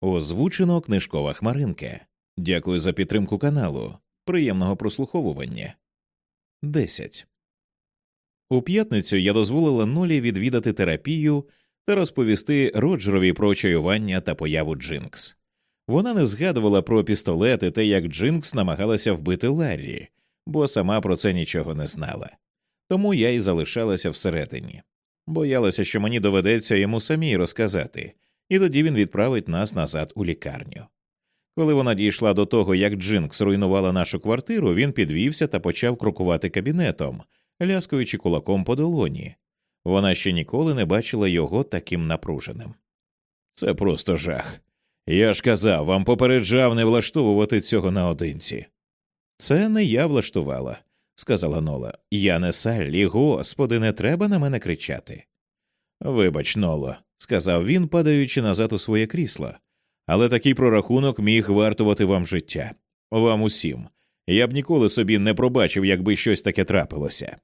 Озвучено книжкова хмаринка. Дякую за підтримку каналу. Приємного прослуховування. 10. У п'ятницю я дозволила Нолі відвідати терапію та розповісти Роджерові про чаювання та появу Джинкс. Вона не згадувала про пістолет і те, як Джинкс намагалася вбити Ларрі, бо сама про це нічого не знала. Тому я й залишалася всередині. Боялася, що мені доведеться йому самій розказати, і тоді він відправить нас назад у лікарню. Коли вона дійшла до того, як Джинкс руйнувала нашу квартиру, він підвівся та почав крокувати кабінетом, ляскаючи кулаком по долоні. Вона ще ніколи не бачила його таким напруженим. Це просто жах. Я ж казав, вам попереджав не влаштовувати цього наодинці. Це не я влаштувала, сказала Нола. Я не Саллі, господи, не треба на мене кричати. Вибач, Ноло, сказав він, падаючи назад у своє крісло. Але такий прорахунок міг вартувати вам життя. Вам усім. Я б ніколи собі не пробачив, якби щось таке трапилося.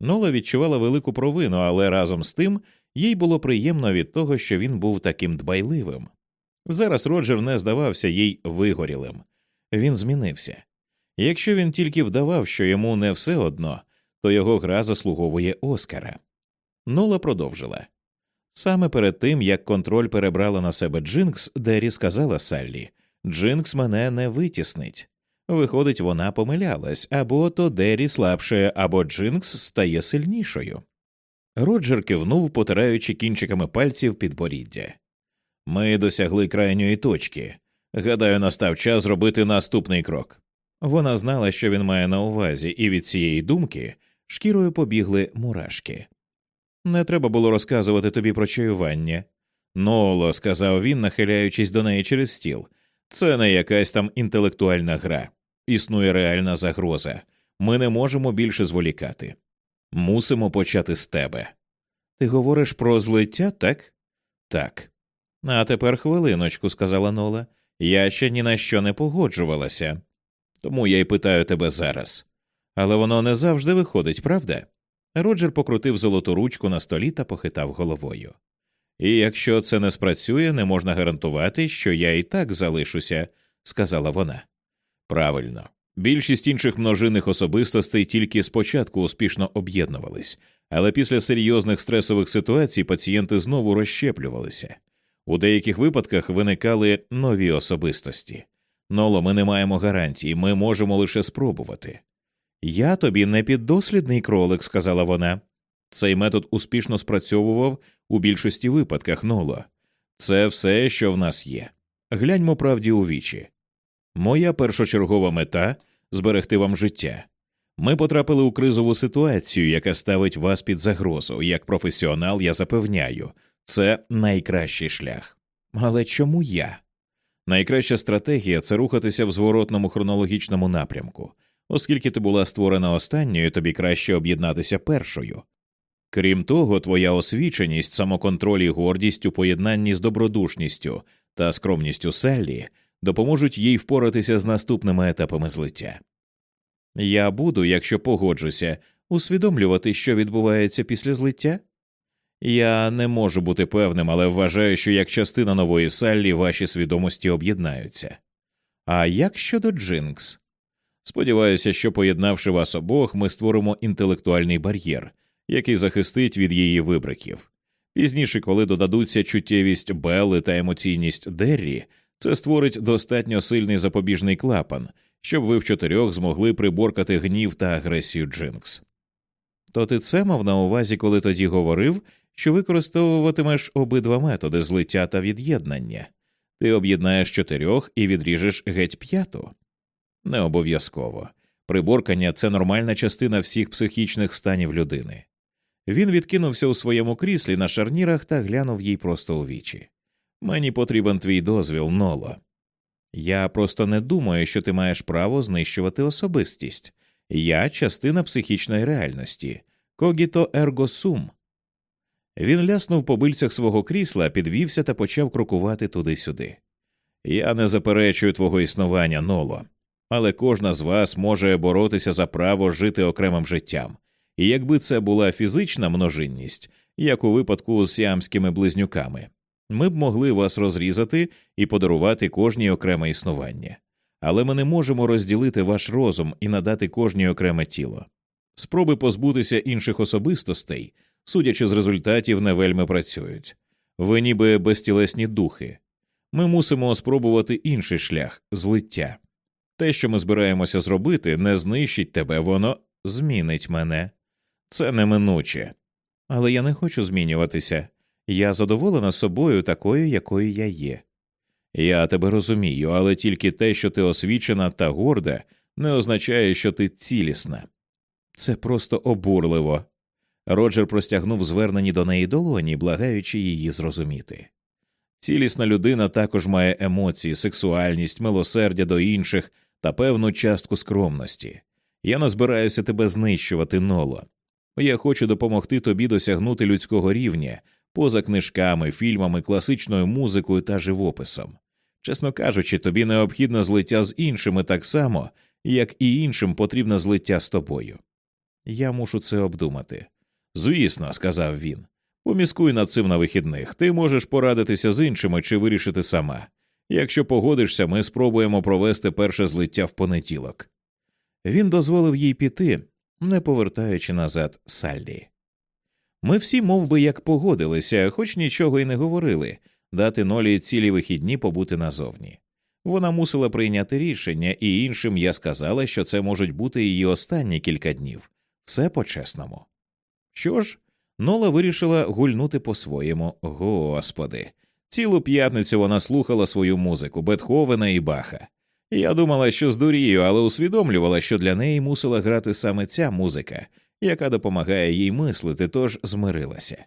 Нола відчувала велику провину, але разом з тим їй було приємно від того, що він був таким дбайливим. Зараз Роджер не здавався їй вигорілим. Він змінився. Якщо він тільки вдавав, що йому не все одно, то його гра заслуговує Оскара. Нола продовжила. Саме перед тим, як контроль перебрала на себе Джинкс, Дері сказала Саллі Джинкс мене не витіснить. Виходить, вона помилялась або то Дері слабше, або Джинкс стає сильнішою. Роджер кивнув, потираючи кінчиками пальців підборіддя. Ми досягли крайньої точки. Гадаю, настав час зробити наступний крок. Вона знала, що він має на увазі, і від цієї думки шкірою побігли мурашки. Не треба було розказувати тобі про чаювання. Ноло, сказав він, нахиляючись до неї через стіл, це не якась там інтелектуальна гра. Існує реальна загроза. Ми не можемо більше зволікати. Мусимо почати з тебе. Ти говориш про злиття, так? Так. А тепер хвилиночку, сказала Нола. Я ще ні на що не погоджувалася. Тому я й питаю тебе зараз. Але воно не завжди виходить, правда? Роджер покрутив золоту ручку на столі та похитав головою. І якщо це не спрацює, не можна гарантувати, що я і так залишуся, сказала вона. Правильно. Більшість інших множинних особистостей тільки спочатку успішно об'єднувались, але після серйозних стресових ситуацій пацієнти знову розщеплювалися. У деяких випадках виникали нові особистості. Ноло, ми не маємо гарантії, ми можемо лише спробувати. Я тобі не піддослідний кролик, сказала вона. Цей метод успішно спрацьовував у більшості випадках Ноло. Це все, що в нас є. Гляньмо правді у вічі. Моя першочергова мета зберегти вам життя. Ми потрапили у кризову ситуацію, яка ставить вас під загрозу. Як професіонал, я запевняю, це найкращий шлях. Але чому я? Найкраща стратегія це рухатися в зворотному хронологічному напрямку, оскільки ти була створена останньою, тобі краще об'єднатися першою. Крім того, твоя освіченість, самоконтроль і гордість у поєднанні з добродушністю та скромністю Селлі допоможуть їй впоратися з наступними етапами злиття. Я буду, якщо погоджуся, усвідомлювати, що відбувається після злиття. Я не можу бути певним, але вважаю, що як частина нової Саллі ваші свідомості об'єднаються. А як щодо Джинкс? Сподіваюся, що, поєднавши вас обох, ми створимо інтелектуальний бар'єр, який захистить від її вибриків. Пізніше, коли додадуться чуттєвість Белли та емоційність Деррі, це створить достатньо сильний запобіжний клапан, щоб ви в чотирьох змогли приборкати гнів та агресію Джинкс. То ти це мав на увазі, коли тоді говорив, що використовуватимеш обидва методи злиття та від'єднання, ти об'єднаєш чотирьох і відріжеш геть п'яту. Не обов'язково. Приборкання це нормальна частина всіх психічних станів людини. Він відкинувся у своєму кріслі на шарнірах та глянув їй просто у вічі. Мені потрібен твій дозвіл, Ноло. Я просто не думаю, що ти маєш право знищувати особистість. Я частина психічної реальності, когіто ерго сум. Він ляснув по бильцях свого крісла, підвівся та почав крокувати туди-сюди. Я не заперечую твого існування, Ноло, але кожна з вас може боротися за право жити окремим життям. І якби це була фізична множинність, як у випадку з сіамськими близнюками, Ми б могли вас розрізати і подарувати кожній окреме існування, але ми не можемо розділити ваш розум і надати кожній окреме тіло. Спроби позбутися інших особистостей, судячи з результатів, не вельми працюють. Ви ніби безтілесні духи. Ми мусимо спробувати інший шлях злиття. Те, що ми збираємося зробити, не знищить тебе, воно змінить мене. Це неминуче. Але я не хочу змінюватися. Я задоволена собою такою, якою я є. Я тебе розумію, але тільки те, що ти освічена та горда, не означає, що ти цілісна. Це просто обурливо. Роджер простягнув звернені до неї долоні, благаючи її зрозуміти. Цілісна людина також має емоції, сексуальність, милосердя до інших та певну частку скромності. Я не збираюся тебе знищувати, ноло. Я хочу допомогти тобі досягнути людського рівня поза книжками, фільмами, класичною музикою та живописом. Чесно кажучи, тобі необхідне злиття з іншими так само, як і іншим потрібне злиття з тобою. Я мушу це обдумати. Звісно, сказав він. Поміскуй над цим на вихідних. Ти можеш порадитися з іншими чи вирішити сама. Якщо погодишся, ми спробуємо провести перше злиття в понеділок. Він дозволив їй піти, не повертаючи назад Саллі. Ми всі мов би, як погодилися, хоч нічого й не говорили, дати нолі цілі вихідні побути назовні. Вона мусила прийняти рішення, і іншим я сказала, що це можуть бути її останні кілька днів, все по чесному. Що ж, Нола вирішила гульнути по-своєму, господи. Цілу п'ятницю вона слухала свою музику Бетховена і Баха. Я думала, що здурію, але усвідомлювала, що для неї мусила грати саме ця музика, яка допомагає їй мислити, тож змирилася.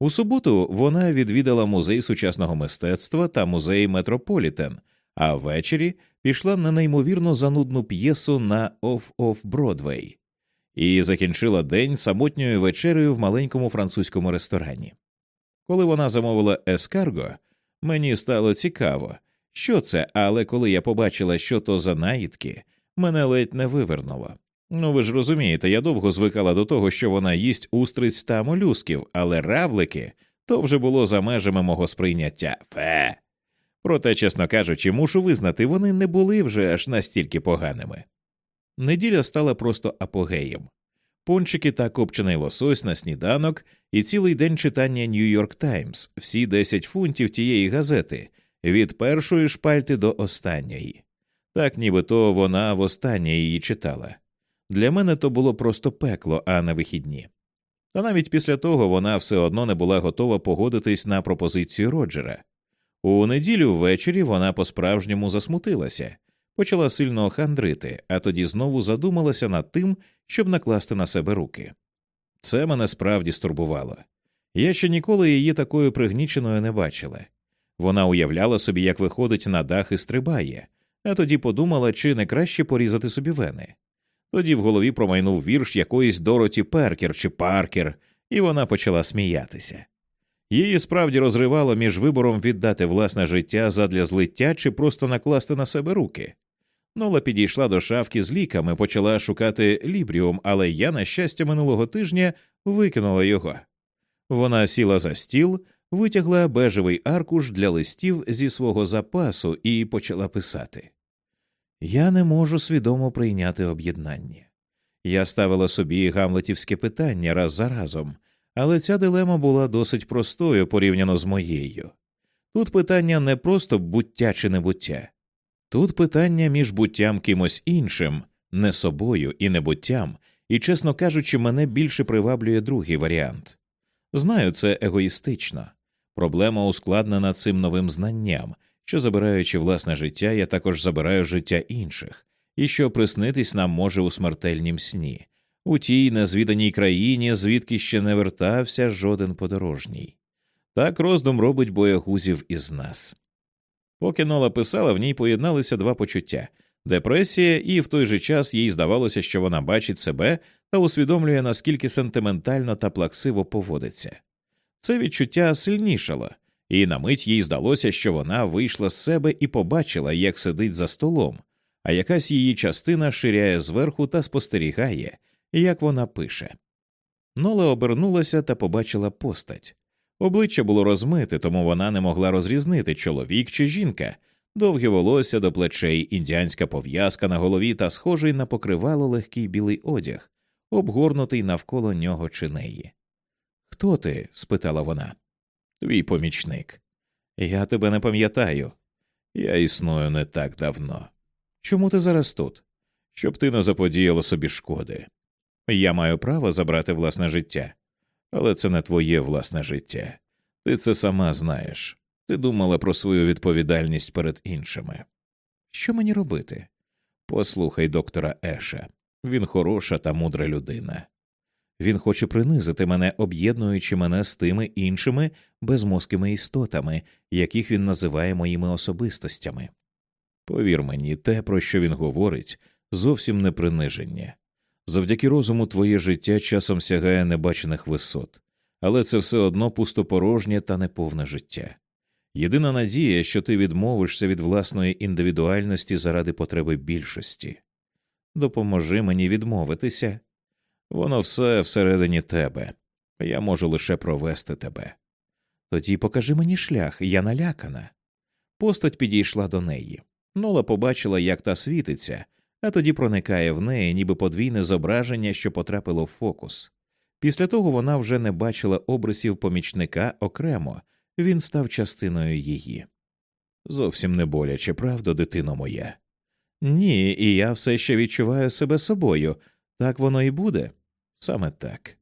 У суботу вона відвідала музей сучасного мистецтва та музей Метрополітен, а ввечері пішла на неймовірно занудну п'єсу на Оф-Оф Бродвей і закінчила день самотньою вечерею в маленькому французькому ресторані. Коли вона замовила ескарго, мені стало цікаво, що це, але коли я побачила, що то за наїдки, мене ледь не вивернуло. Ну ви ж розумієте, я довго звикала до того, що вона їсть устриць та молюсків, але равлики то вже було за межами мого сприйняття. Фе. Проте, чесно кажучи, мушу визнати, вони не були вже аж настільки поганими. Неділя стала просто апогеєм. Пончики та копчений лосось на сніданок і цілий день читання Нью-Йорк Таймс, всі 10 фунтів тієї газети, від першої шпальти до останньої. Так нібито вона востаннє її читала. Для мене то було просто пекло, а не вихідні. Та навіть після того вона все одно не була готова погодитись на пропозицію Роджера. У неділю ввечері вона по справжньому засмутилася почала сильно хандрити, а тоді знову задумалася над тим, щоб накласти на себе руки. Це мене справді стурбувало. Я ще ніколи її такою пригніченою не бачила. Вона уявляла собі, як виходить на дах і стрибає, а тоді подумала, чи не краще порізати собі вени. Тоді в голові промайнув вірш якоїсь Дороті Перкер чи Паркер, і вона почала сміятися. Її справді розривало між вибором віддати власне життя задля злиття чи просто накласти на себе руки. Нола підійшла до шафки з ліками, почала шукати лібріум, але я, на щастя, минулого тижня викинула його. Вона сіла за стіл, витягла бежевий аркуш для листів зі свого запасу і почала писати. Я не можу свідомо прийняти об'єднання. Я ставила собі гамлетівське питання раз за разом, але ця дилема була досить простою порівняно з моєю. Тут питання не просто буття чи небуття, тут питання між буттям кимось іншим, не собою і небуттям, і, чесно кажучи, мене більше приваблює другий варіант. Знаю, це егоїстично. Проблема ускладнена цим новим знанням, що, забираючи власне життя, я також забираю життя інших, і що приснитись нам може у смертельнім сні у тій незвіданій країні, звідки ще не вертався жоден подорожній. Так роздум робить боягузів із нас. Поки Нола писала, в ній поєдналися два почуття депресія, і в той же час їй здавалося, що вона бачить себе та усвідомлює, наскільки сентиментально та плаксиво поводиться. Це відчуття сильнішало, і на мить їй здалося, що вона вийшла з себе і побачила, як сидить за столом, а якась її частина ширяє зверху та спостерігає, як вона пише. Нола обернулася та побачила постать. Обличчя було розмите, тому вона не могла розрізнити чоловік чи жінка, довге волосся до плечей, індіанська пов'язка на голові та схожий на покривало легкий білий одяг, обгорнутий навколо нього чи неї. Хто ти? спитала вона. Твій помічник. Я тебе не пам'ятаю. Я існую не так давно. Чому ти зараз тут? Щоб ти не заподіяла собі шкоди. Я маю право забрати власне життя, але це не твоє власне життя. Ти це сама знаєш. Ти думала про свою відповідальність перед іншими. Що мені робити? Послухай доктора Еша. Він хороша та мудра людина. Він хоче принизити мене, об'єднуючи мене з тими іншими безмозкими істотами, яких він називає моїми особистостями. Повір мені, те, про що він говорить, зовсім не приниження. Завдяки розуму твоє життя часом сягає небачених висот, але це все одно пустопорожнє та неповне життя. Єдина надія, що ти відмовишся від власної індивідуальності заради потреби більшості. Допоможи мені відмовитися. Воно все всередині тебе, я можу лише провести тебе. Тоді покажи мені шлях, я налякана. Постать підійшла до неї. Нола побачила, як та світиться, а тоді проникає в неї, ніби подвійне зображення, що потрапило в фокус. Після того вона вже не бачила обрисів помічника окремо, він став частиною її. Зовсім не боляче, правда, дитино моя? Ні, і я все ще відчуваю себе собою. Так воно і буде. Саме так.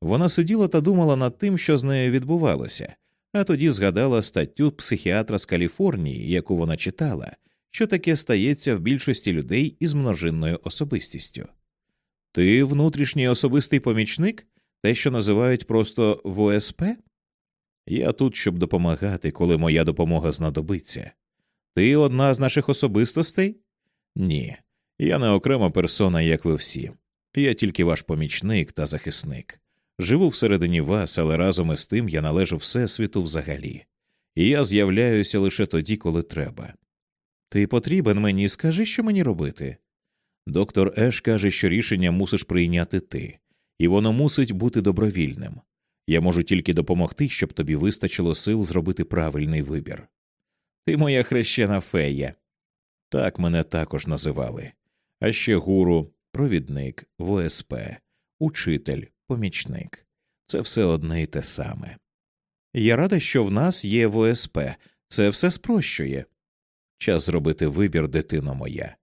Вона сиділа та думала над тим, що з нею відбувалося, а тоді згадала статтю психіатра з Каліфорнії, яку вона читала, що таке стається в більшості людей із множинною особистістю. Ти внутрішній особистий помічник, те, що називають просто ВОСП? Я тут, щоб допомагати, коли моя допомога знадобиться. Ти одна з наших особистостей? Ні, я не окрема персона, як ви всі. Я тільки ваш помічник та захисник. Живу всередині вас, але разом із тим я належу Всесвіту взагалі, і я з'являюся лише тоді, коли треба. Ти потрібен мені, скажи, що мені робити. Доктор Еш каже, що рішення мусиш прийняти ти, і воно мусить бути добровільним. Я можу тільки допомогти, щоб тобі вистачило сил зробити правильний вибір. Ти моя хрещена фея. Так мене також називали. А ще гуру, провідник, ВСП, учитель, помічник це все одне й те саме. Я рада, що в нас є ВСП, це все спрощує. Час зробити вибір, дитино моя.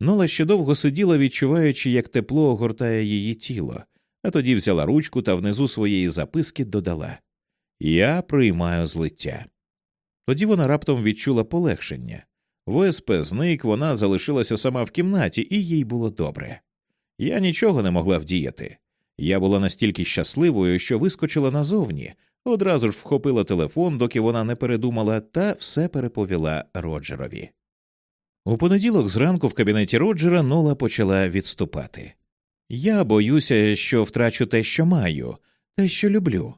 Нола ще довго сиділа, відчуваючи, як тепло огортає її тіло, а тоді взяла ручку та внизу своєї записки додала Я приймаю злиття. Тоді вона раптом відчула полегшення. ВСП зник, вона залишилася сама в кімнаті, і їй було добре. Я нічого не могла вдіяти. Я була настільки щасливою, що вискочила назовні, одразу ж вхопила телефон, доки вона не передумала, та все переповіла Роджерові. У понеділок зранку в кабінеті Роджера Нола почала відступати. Я боюся, що втрачу те, що маю, те, що люблю.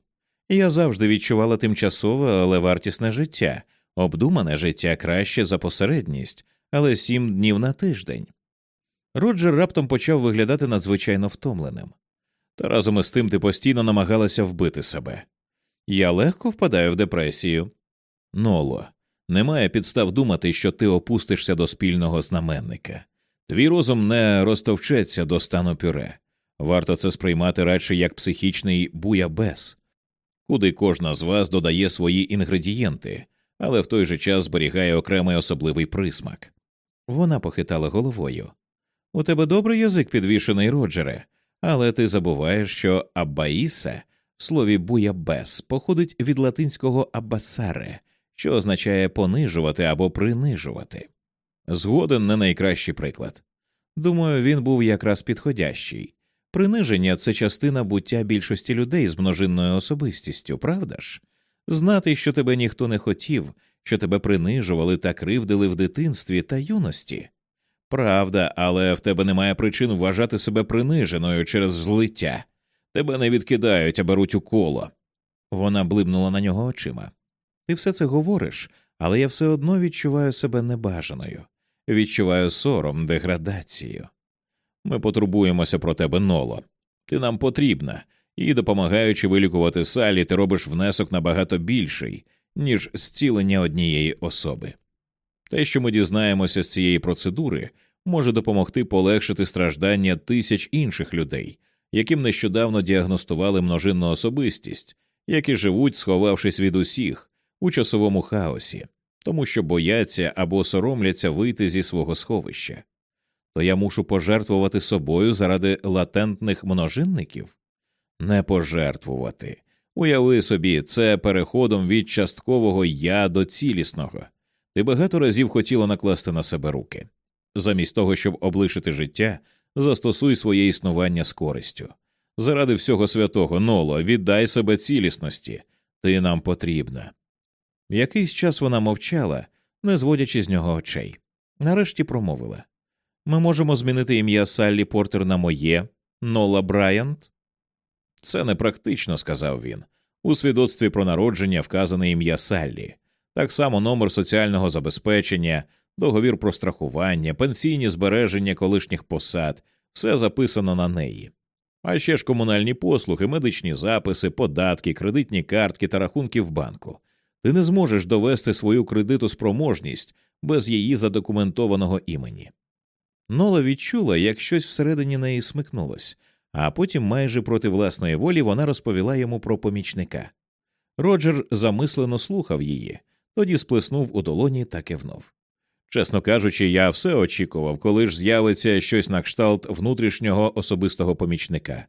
Я завжди відчувала тимчасове, але вартісне життя, обдумане життя краще за посередність, але сім днів на тиждень. Роджер раптом почав виглядати надзвичайно втомленим. Та разом із тим ти постійно намагалася вбити себе. Я легко впадаю в депресію. Ноло, немає підстав думати, що ти опустишся до спільного знаменника. Твій розум не розтовчеться до стану пюре. Варто це сприймати радше як психічний буябес, куди кожна з вас додає свої інгредієнти, але в той же час зберігає окремий особливий присмак. Вона похитала головою. У тебе добрий язик підвішений, Роджере, але ти забуваєш, що аббаїса слові буябес походить від латинського аббасаре, що означає понижувати або принижувати. Згоден не найкращий приклад. Думаю, він був якраз підходящий. Приниження це частина буття більшості людей з множинною особистістю, правда ж? Знати, що тебе ніхто не хотів, що тебе принижували та кривдили в дитинстві та юності. Правда, але в тебе немає причин вважати себе приниженою через злиття. Тебе не відкидають, а беруть у коло. Вона блимнула на нього очима. Ти все це говориш, але я все одно відчуваю себе небажаною, відчуваю сором, деградацію. Ми потурбуємося про тебе, Ноло. Ти нам потрібна, і допомагаючи вилікувати Салі, ти робиш внесок набагато більший, ніж зцілення однієї особи. Те, що ми дізнаємося з цієї процедури, може допомогти полегшити страждання тисяч інших людей, яким нещодавно діагностували множинну особистість, які живуть, сховавшись від усіх у часовому хаосі, тому що бояться або соромляться вийти зі свого сховища. То я мушу пожертвувати собою заради латентних множинників? Не пожертвувати. Уяви собі, це переходом від часткового я до цілісного. Ти багато разів хотіла накласти на себе руки. Замість того, щоб облишити життя, застосуй своє існування з користю. Заради всього святого Ноло, віддай себе цілісності, ти нам потрібна. Якийсь час вона мовчала, не зводячи з нього очей. Нарешті промовила Ми можемо змінити ім'я Саллі Портер на моє, Нола Брайант. Це непрактично, сказав він. У свідоцтві про народження вказане ім'я Саллі, так само номер соціального забезпечення, договір про страхування, пенсійні збереження колишніх посад, все записано на неї. А ще ж комунальні послуги, медичні записи, податки, кредитні картки та рахунки в банку. Ти не зможеш довести свою кредитоспроможність без її задокументованого імені. Нола відчула, як щось всередині неї смикнулось, а потім, майже проти власної волі, вона розповіла йому про помічника. Роджер замислено слухав її, тоді сплеснув у долоні та кивнув. Чесно кажучи, я все очікував, коли ж з'явиться щось на кшталт внутрішнього особистого помічника.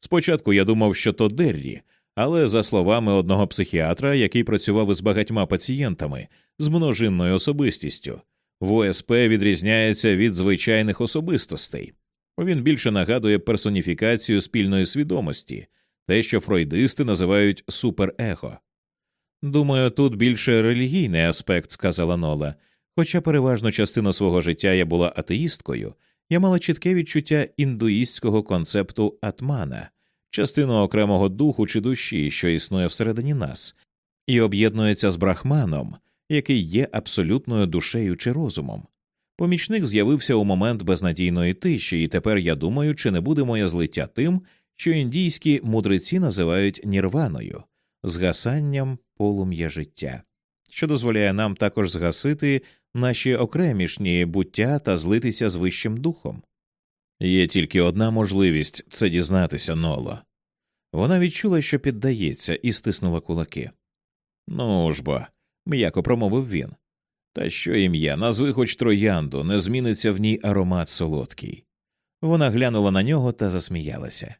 Спочатку я думав, що то Деррі, але за словами одного психіатра, який працював із багатьма пацієнтами з множинною особистістю, ВОСП відрізняється від звичайних особистостей. Він більше нагадує персоніфікацію спільної свідомості, те, що фройдисти називають суперего. Думаю, тут більше релігійний аспект, сказала Нола. Хоча переважну частину свого життя я була атеїсткою, я мала чітке відчуття індуїстського концепту атмана, частину окремого духу чи душі, що існує всередині нас, і об'єднується з брахманом, який є абсолютною душею чи розумом. Помічник з'явився у момент безнадійної тиші, і тепер я думаю, чи не буде моє злиття тим, що індійські мудреці називають нірваною, згасанням полум'я життя, що дозволяє нам також згасити наші окремішні буття та злитися з вищим духом. Є тільки одна можливість це дізнатися, Ноло. Вона відчула, що піддається, і стиснула кулаки. Ну ж бо, м'яко промовив він. Та що ім'я, назви хоч троянду, не зміниться в ній аромат солодкий. Вона глянула на нього та засміялася.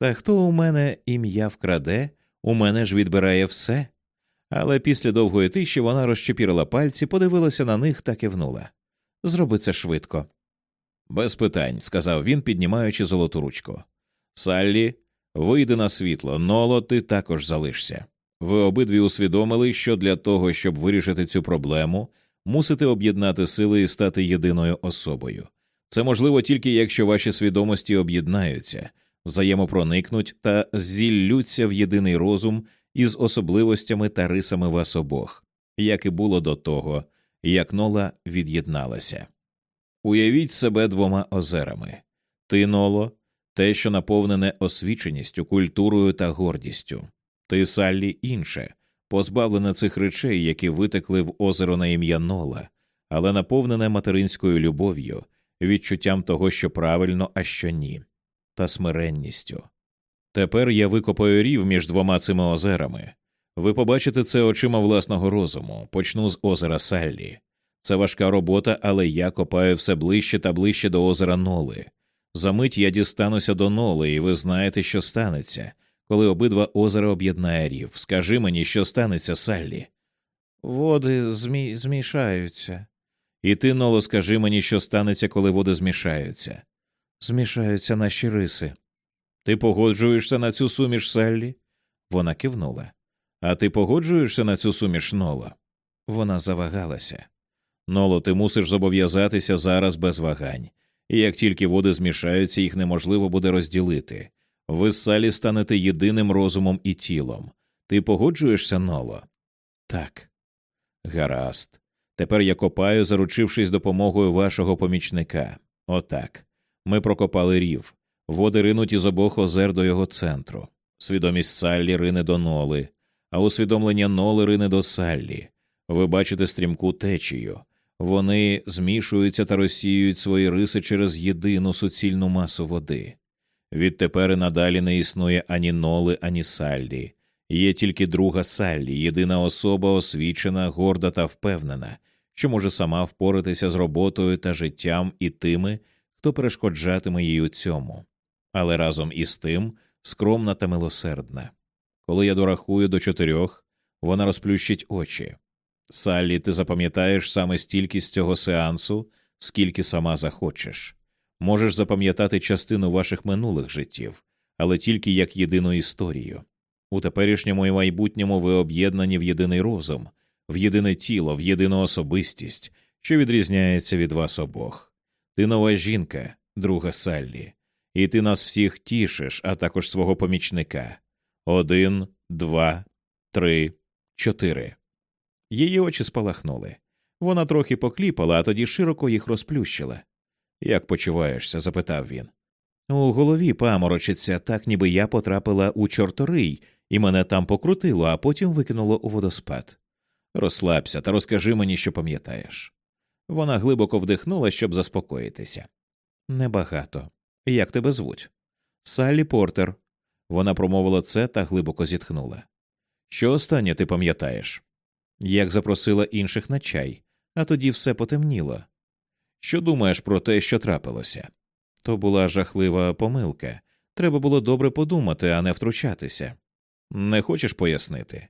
Та хто у мене ім'я вкраде, у мене ж відбирає все. Але після довгої тиші вона розчепірила пальці, подивилася на них та кивнула. Зроби це швидко. Без питань, сказав він, піднімаючи золоту ручку. Саллі, вийди на світло, ноло, ти також залишся. Ви обидві усвідомили, що для того, щоб вирішити цю проблему, мусите об'єднати сили і стати єдиною особою. Це можливо тільки якщо ваші свідомості об'єднаються, взаємопроникнуть та зіллються в єдиний розум із особливостями та рисами вас обох, як і було до того, як Нола від'єдналася. Уявіть себе двома озерами ти, Ноло, те, що наповнене освіченістю, культурою та гордістю, ти Саллі інше, позбавлене цих речей, які витекли в озеро на ім'я Нола, але наповнене материнською любов'ю, відчуттям того, що правильно, а що ні, та смиренністю. Тепер я викопаю рів між двома цими озерами. Ви побачите це очима власного розуму, почну з озера Саллі. Це важка робота, але я копаю все ближче та ближче до озера Ноли. Замить я дістануся до Ноли, і ви знаєте, що станеться, коли обидва озера об'єднає рів. Скажи мені, що станеться, Саллі. Води змі... змішаються. І ти, Ноло, скажи мені, що станеться, коли води змішаються. Змішаються наші риси. Ти погоджуєшся на цю суміш Саллі? Вона кивнула. А ти погоджуєшся на цю суміш Ноло? Вона завагалася. Ноло, ти мусиш зобов'язатися зараз без вагань, і як тільки води змішаються, їх неможливо буде розділити. Ви з Салі станете єдиним розумом і тілом. Ти погоджуєшся, Ноло? Так. Гаразд. Тепер я копаю, заручившись допомогою вашого помічника. Отак. Ми прокопали рів. Води ринуть із обох озер до його центру. Свідомість Саллі рине до ноли, а усвідомлення ноли рине до Саллі. Ви бачите стрімку течію. Вони змішуються та розсіюють свої риси через єдину суцільну масу води. Відтепер і надалі не існує ані ноли, ані Саллі. Є тільки друга Саллі, єдина особа освічена, горда та впевнена, що може сама впоратися з роботою та життям і тими, хто перешкоджатиме їй у цьому, але разом із тим скромна та милосердна. Коли я дорахую до чотирьох, вона розплющить очі. Саллі, ти запам'ятаєш саме стільки з цього сеансу, скільки сама захочеш. Можеш запам'ятати частину ваших минулих життів, але тільки як єдину історію. У теперішньому і майбутньому ви об'єднані в єдиний розум, в єдине тіло, в єдину особистість, що відрізняється від вас обох. Ти нова жінка, друга Саллі, і ти нас всіх тішиш, а також свого помічника. Один, два, три, чотири. Її очі спалахнули. Вона трохи покліпала, а тоді широко їх розплющила. Як почуваєшся? запитав він. У голові паморочиться, так ніби я потрапила у чорторий, і мене там покрутило, а потім викинуло у водоспад. Розслабся та розкажи мені, що пам'ятаєш. Вона глибоко вдихнула, щоб заспокоїтися. Небагато. Як тебе звуть? Саллі Портер. Вона промовила це та глибоко зітхнула. Що останнє ти пам'ятаєш? Як запросила інших на чай, а тоді все потемніло. Що думаєш про те, що трапилося? То була жахлива помилка. Треба було добре подумати, а не втручатися. Не хочеш пояснити?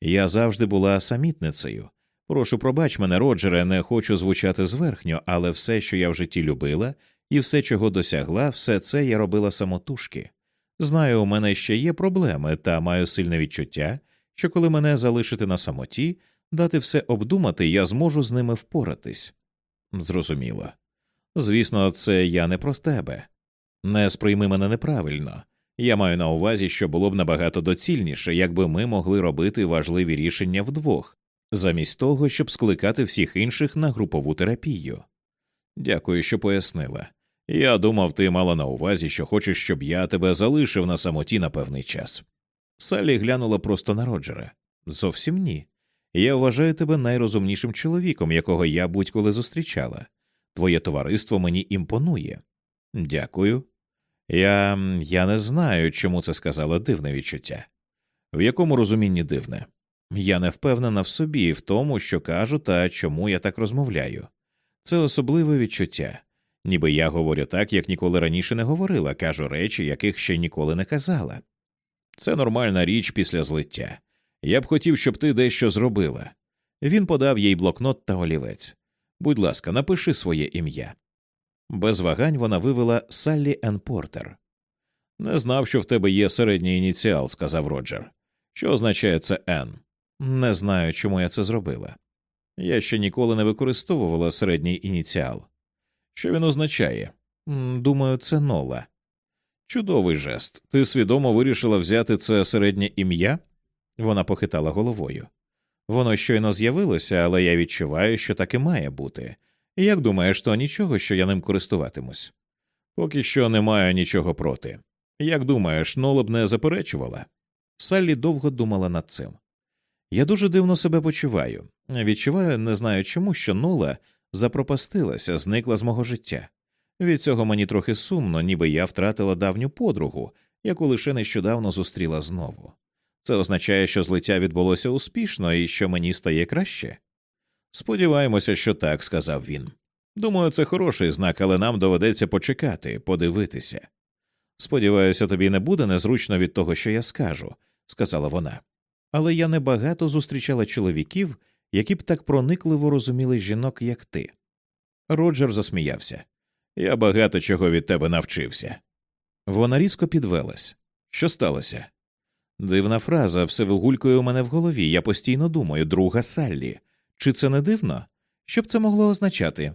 Я завжди була самітницею. Прошу, пробач мене, Роджере, не хочу звучати зверхньо, але все, що я в житті любила, і все, чого досягла, все це я робила самотужки. Знаю, у мене ще є проблеми, та маю сильне відчуття, що коли мене залишити на самоті, дати все обдумати, я зможу з ними впоратись. Зрозуміло. Звісно, це я не про тебе. Не сприйми мене неправильно. Я маю на увазі, що було б набагато доцільніше, якби ми могли робити важливі рішення вдвох, замість того, щоб скликати всіх інших на групову терапію. Дякую, що пояснила. Я думав, ти мала на увазі, що хочеш, щоб я тебе залишив на самоті на певний час. Саллі глянула просто на Роджера. Зовсім ні. Я вважаю тебе найрозумнішим чоловіком, якого я будь-коли зустрічала. Твоє товариство мені імпонує. Дякую. Я я не знаю, чому це сказала дивне відчуття. В якому розумінні дивне? Я не впевнена в собі, в тому, що кажу та чому я так розмовляю. Це особливе відчуття, ніби я говорю так, як ніколи раніше не говорила, кажу речі, яких ще ніколи не казала. Це нормальна річ після злиття. Я б хотів, щоб ти дещо зробила. Він подав їй блокнот та олівець. Будь ласка, напиши своє ім'я. Без вагань вона вивела Саллі Ен Портер. Не знав, що в тебе є середній ініціал, сказав Роджер. Що означає це Н? Не знаю, чому я це зробила. Я ще ніколи не використовувала середній ініціал. Що він означає? Думаю, це нола. Чудовий жест. Ти свідомо вирішила взяти це середнє ім'я? Вона похитала головою. Воно щойно з'явилося, але я відчуваю, що так і має бути. Як думаєш, то нічого, що я ним користуватимусь? Поки що не маю нічого проти. Як думаєш, Нола б не заперечувала? Саллі довго думала над цим. Я дуже дивно себе почуваю. Відчуваю, не знаю чому, що Нола запропастилася, зникла з мого життя. Від цього мені трохи сумно, ніби я втратила давню подругу, яку лише нещодавно зустріла знову. Це означає, що злиття відбулося успішно і що мені стає краще. Сподіваємося, що так, сказав він. Думаю, це хороший знак, але нам доведеться почекати, подивитися. Сподіваюся, тобі не буде незручно від того, що я скажу, сказала вона. Але я небагато зустрічала чоловіків, які б так проникливо розуміли жінок, як ти. Роджер засміявся. Я багато чого від тебе навчився. Вона різко підвелась. Що сталося? Дивна фраза, все вигулькує у мене в голові. Я постійно думаю, друга Саллі. Чи це не дивно? Що б це могло означати?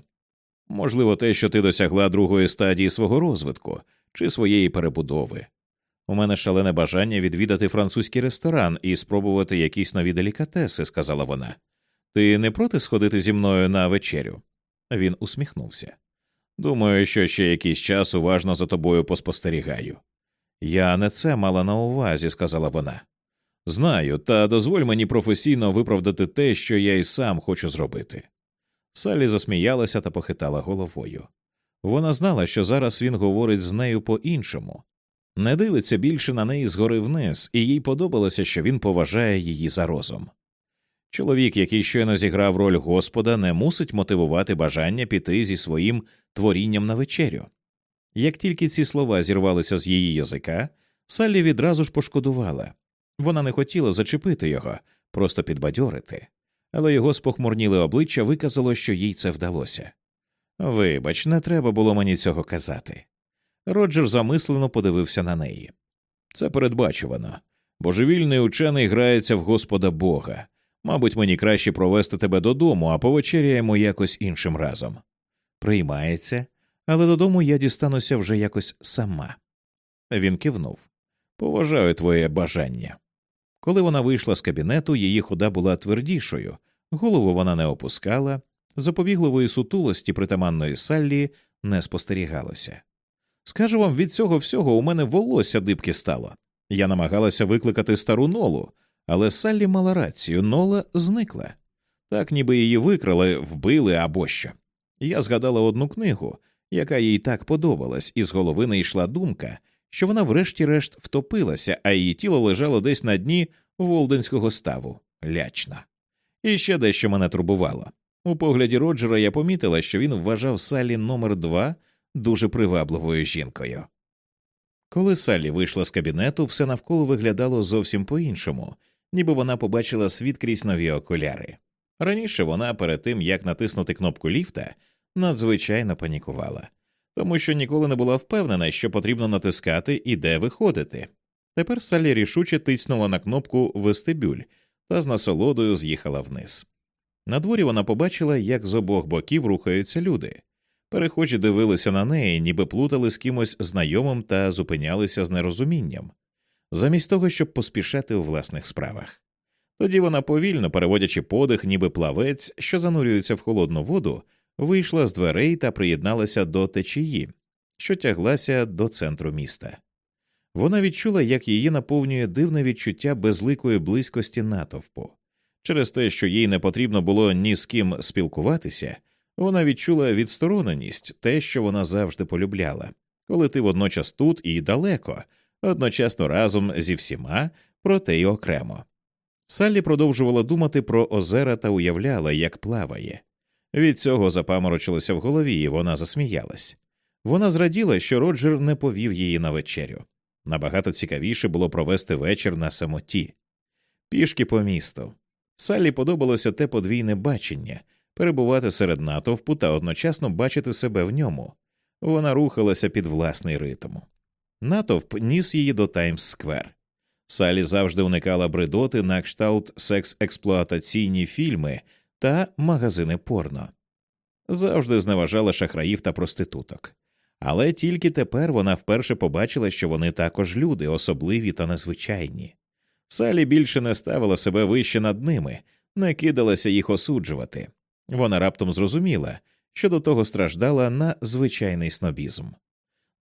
Можливо, те, що ти досягла другої стадії свого розвитку чи своєї перебудови. У мене шалене бажання відвідати французький ресторан і спробувати якісь нові делікатеси, сказала вона. Ти не проти сходити зі мною на вечерю? Він усміхнувся. Думаю, що ще якийсь час уважно за тобою поспостерігаю. Я не це мала на увазі, сказала вона. Знаю, та дозволь мені професійно виправдати те, що я й сам хочу зробити. Салі засміялася та похитала головою. Вона знала, що зараз він говорить з нею по іншому, не дивиться більше на неї згори вниз, і їй подобалося, що він поважає її за розум. Чоловік, який щойно зіграв роль Господа, не мусить мотивувати бажання піти зі своїм творінням на вечерю. Як тільки ці слова зірвалися з її язика, Саллі відразу ж пошкодувала вона не хотіла зачепити його, просто підбадьорити, але його спохмурніле обличчя виказало, що їй це вдалося. Вибач, не треба було мені цього казати. Роджер замислено подивився на неї. Це передбачувано. Божевільний учений грається в Господа Бога. Мабуть, мені краще провести тебе додому, а повечеряємо якось іншим разом. Приймається, але додому я дістануся вже якось сама. Він кивнув. Поважаю твоє бажання. Коли вона вийшла з кабінету, її хода була твердішою, голову вона не опускала, запобігливої сутулості притаманної Саллі не спостерігалося. Скажу вам, від цього всього у мене волосся дибки стало. Я намагалася викликати стару нолу, але Саллі мала рацію, нола зникла. Так ніби її викрали, вбили або що. Я згадала одну книгу, яка їй так подобалась, і з голови не йшла думка, що вона врешті-решт втопилася, а її тіло лежало десь на дні Волденського ставу лячна. І ще дещо мене турбувало. У погляді Роджера я помітила, що він вважав Саллі номер два дуже привабливою жінкою. Коли Саллі вийшла з кабінету, все навколо виглядало зовсім по іншому, ніби вона побачила світ крізь нові окуляри. Раніше вона, перед тим як натиснути кнопку ліфта, надзвичайно панікувала, тому що ніколи не була впевнена, що потрібно натискати і де виходити. Тепер Саллі рішуче тиснула на кнопку вестибюль та з насолодою з'їхала вниз. На дворі вона побачила, як з обох боків рухаються люди. Перехожі дивилися на неї, ніби плутали з кимось знайомим та зупинялися з нерозумінням, замість того, щоб поспішати у власних справах. Тоді вона повільно, переводячи подих, ніби плавець, що занурюється в холодну воду, вийшла з дверей та приєдналася до течії, що тяглася до центру міста. Вона відчула, як її наповнює дивне відчуття безликої близькості натовпу. Через те, що їй не потрібно було ні з ким спілкуватися, вона відчула відстороненість, те, що вона завжди полюбляла, коли ти водночас тут і далеко, одночасно разом зі всіма, проте й окремо. Саллі продовжувала думати про озера та уявляла, як плаває. Від цього запаморочилося в голові, і вона засміялась. Вона зраділа, що Роджер не повів її на вечерю. Набагато цікавіше було провести вечір на самоті, пішки по місту. Саллі подобалося те подвійне бачення перебувати серед натовпу та одночасно бачити себе в ньому. Вона рухалася під власний ритм. Натовп ніс її до Таймс Сквер. Салі завжди уникала бредоти на кшталт секс-експлуатаційні фільми та магазини порно. Завжди зневажала шахраїв та проституток. Але тільки тепер вона вперше побачила, що вони також люди, особливі та незвичайні. Салі більше не ставила себе вище над ними, не кидалася їх осуджувати. Вона раптом зрозуміла, що до того страждала на звичайний снобізм.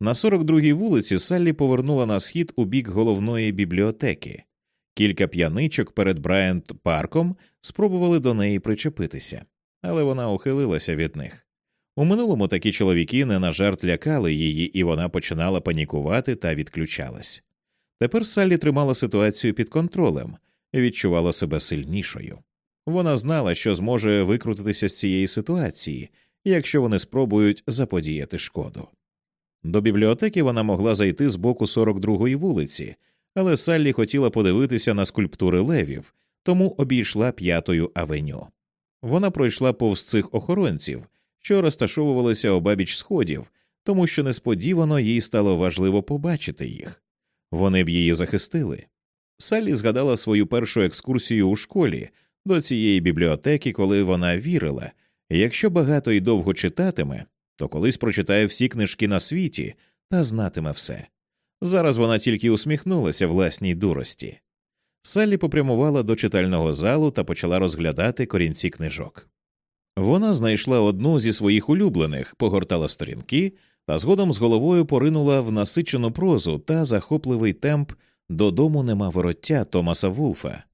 На 42-й вулиці Саллі повернула на схід у бік головної бібліотеки. Кілька п'яничок перед Брайант парком спробували до неї причепитися, але вона ухилилася від них. У минулому такі чоловіки не на жарт лякали її, і вона починала панікувати та відключалась. Тепер Саллі тримала ситуацію під контролем, відчувала себе сильнішою. Вона знала, що зможе викрутитися з цієї ситуації, якщо вони спробують заподіяти шкоду. До бібліотеки вона могла зайти з боку 42-ї вулиці, але Саллі хотіла подивитися на скульптури левів, тому обійшла п'ятою авеню. Вона пройшла повз цих охоронців, що розташовувалися обабіч сходів, тому що несподівано їй стало важливо побачити їх. Вони б її захистили. Саллі згадала свою першу екскурсію у школі до цієї бібліотеки, коли вона вірила, якщо багато і довго читатиме, то колись прочитає всі книжки на світі та знатиме все. Зараз вона тільки усміхнулася власній дурості. Саллі попрямувала до читального залу та почала розглядати корінці книжок. Вона знайшла одну зі своїх улюблених, погортала сторінки, та згодом з головою поринула в насичену прозу та захопливий темп додому нема вороття Томаса Вулфа.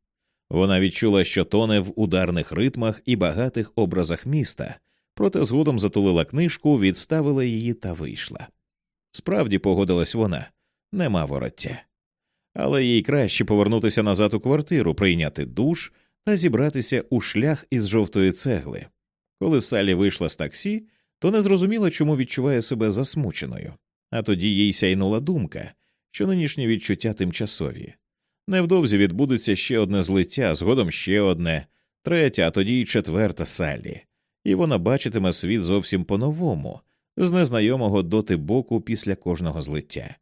Вона відчула, що тоне в ударних ритмах і багатих образах міста, проте згодом затулила книжку, відставила її та вийшла. Справді погодилась вона нема вороття. Але їй краще повернутися назад у квартиру, прийняти душ та зібратися у шлях із жовтої цегли. Коли Салі вийшла з таксі, то не зрозуміла, чому відчуває себе засмученою, а тоді їй сяйнула думка, що нинішні відчуття тимчасові. Невдовзі відбудеться ще одне злиття, згодом ще одне, третя, а тоді й четверта Саллі, і вона бачитиме світ зовсім по-новому, з незнайомого доти боку після кожного злиття.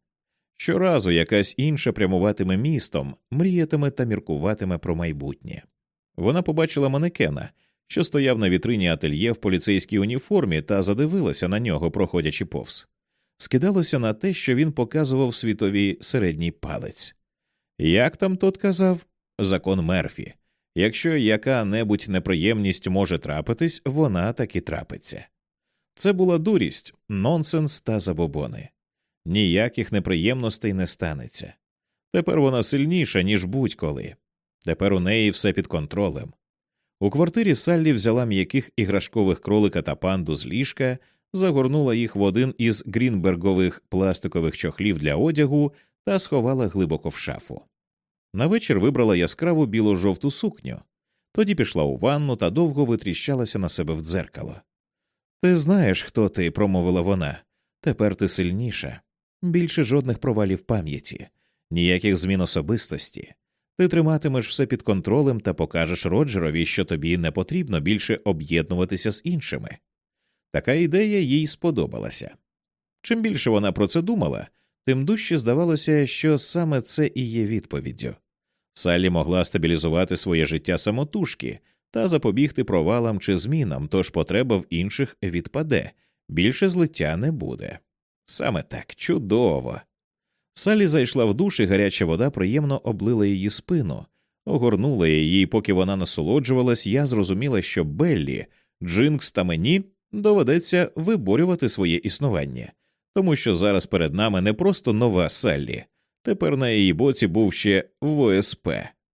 Щоразу якась інша прямуватиме містом, мріятиме та міркуватиме про майбутнє. Вона побачила манекена, що стояв на вітрині ательє в поліцейській уніформі та задивилася на нього, проходячи повз. Скидалося на те, що він показував світові середній палець. Як там тот казав? Закон Мерфі. Якщо яка небудь неприємність може трапитись, вона таки трапиться. Це була дурість, нонсенс та забобони. Ніяких неприємностей не станеться. Тепер вона сильніша, ніж будь-коли. Тепер у неї все під контролем. У квартирі Саллі взяла м'яких іграшкових кролика та панду з ліжка, загорнула їх в один із грінбергових пластикових чохлів для одягу та сховала глибоко в шафу. На вечір вибрала яскраву біло жовту сукню, тоді пішла у ванну та довго витріщалася на себе в дзеркало. Ти знаєш, хто ти, промовила вона. Тепер ти сильніша. Більше жодних провалів пам'яті, ніяких змін особистості. Ти триматимеш все під контролем та покажеш Роджерові, що тобі не потрібно більше об'єднуватися з іншими. Така ідея їй сподобалася. Чим більше вона про це думала, тим дужче здавалося, що саме це і є відповіддю. Саллі могла стабілізувати своє життя самотужки та запобігти провалам чи змінам, тож потреба в інших відпаде, більше злиття не буде. Саме так чудово. Салі зайшла в душ, і гаряча вода приємно облила її спину, огорнула її, і поки вона насолоджувалась, я зрозуміла, що Беллі, Джинкс та мені доведеться виборювати своє існування, тому що зараз перед нами не просто нова Саллі, тепер на її боці був ще ВСП.